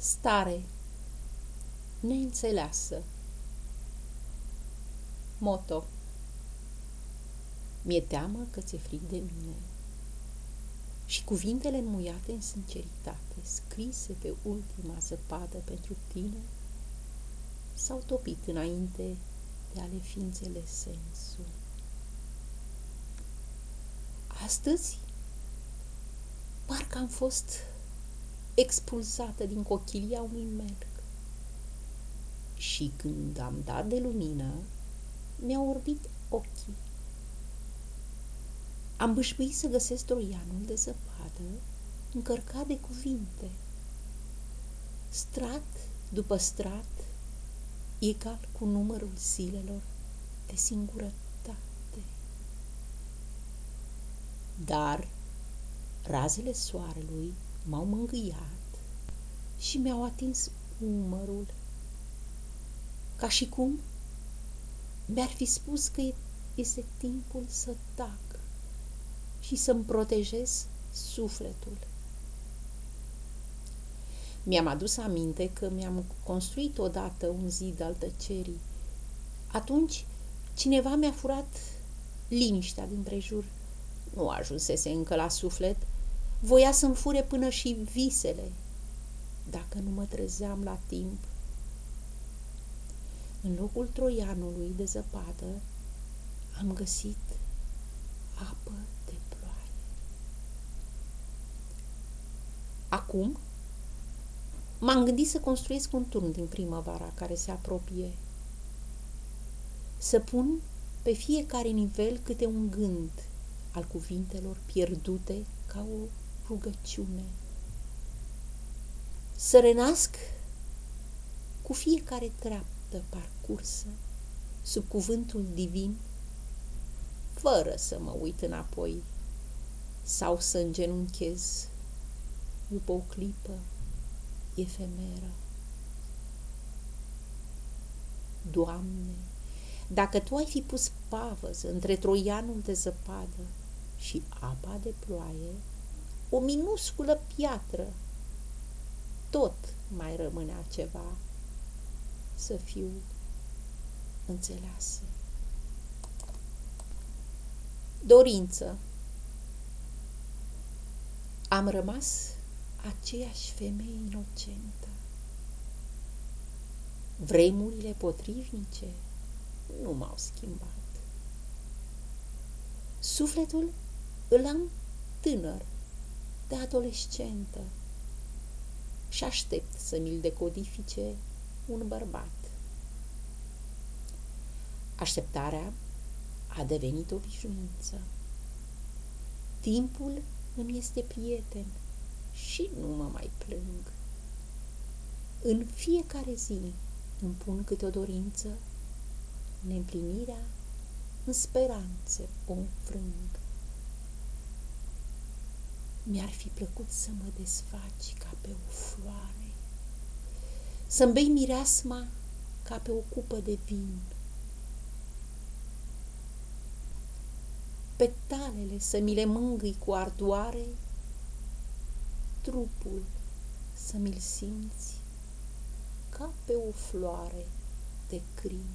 Stare neînțeleasă. Moto. Mi-e teamă că ți-e fric de mine. Și cuvintele înmuiate în sinceritate, scrise pe ultima zăpadă pentru tine, s-au topit înainte de ale ființele sensul. Astăzi, parcă am fost expulsată din cochilia unui melc. Și când am dat de lumină, mi-au orbit ochii. Am bâșbuit să găsesc troianul de zăpadă încărcat de cuvinte. Strat după strat, egal cu numărul zilelor de singurătate. Dar razele soarelui m-au mângâiat și mi-au atins umărul, ca și cum mi-ar fi spus că este timpul să tac și să-mi protejez sufletul. Mi-am adus aminte că mi-am construit odată un zid al tăcerii. Atunci cineva mi-a furat liniștea din prejur. Nu ajunsese încă la suflet, voia să-mi fure până și visele, dacă nu mă trezeam la timp. În locul troianului de zăpadă am găsit apă de ploaie. Acum m-am gândit să construiesc un turn din primăvara care se apropie. Să pun pe fiecare nivel câte un gând al cuvintelor pierdute ca o rugăciune. Să renasc cu fiecare treaptă parcursă sub cuvântul divin, fără să mă uit înapoi sau să îngenunchez după o clipă efemeră. Doamne, dacă Tu ai fi pus pavăză între troianul de zăpadă și apa de ploaie, o minusculă piatră, tot mai rămânea ceva să fiu înțeleasă. Dorință Am rămas aceeași femeie inocentă. Vremurile potrivnice nu m-au schimbat. Sufletul îl am tânăr, de adolescentă și aștept să mi-l decodifice un bărbat. Așteptarea a devenit obișnuință. Timpul îmi este prieten și nu mă mai plâng. În fiecare zi îmi pun câte o dorință, neîmplinirea în speranțe o înfrâng. Mi-ar fi plăcut să mă desfaci ca pe o floare, să-mi bei mireasma ca pe o cupă de vin. Petalele să mi le mângâi cu ardoare, trupul să mi-l simți ca pe o floare de crin.